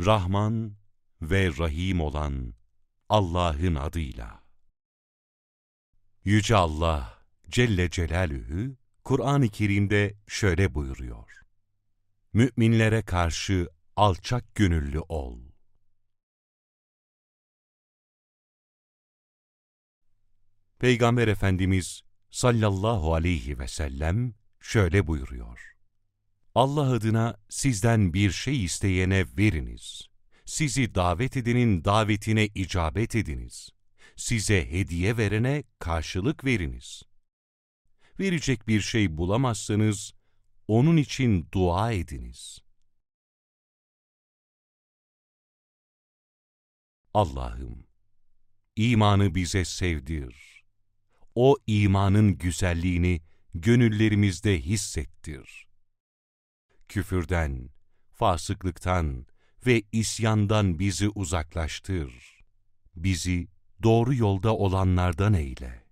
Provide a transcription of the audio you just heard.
Rahman ve Rahim olan Allah'ın adıyla. Yüce Allah Celle Celaluhu Kur'an-ı Kerim'de şöyle buyuruyor. Müminlere karşı alçak gönüllü ol. Peygamber Efendimiz sallallahu aleyhi ve sellem şöyle buyuruyor. Allah adına sizden bir şey isteyene veriniz. Sizi davet edenin davetine icabet ediniz. Size hediye verene karşılık veriniz. Verecek bir şey bulamazsanız, onun için dua ediniz. Allah'ım, imanı bize sevdir. O imanın güzelliğini gönüllerimizde hissettir. Küfürden, fasıklıktan ve isyandan bizi uzaklaştır. Bizi doğru yolda olanlardan eyle.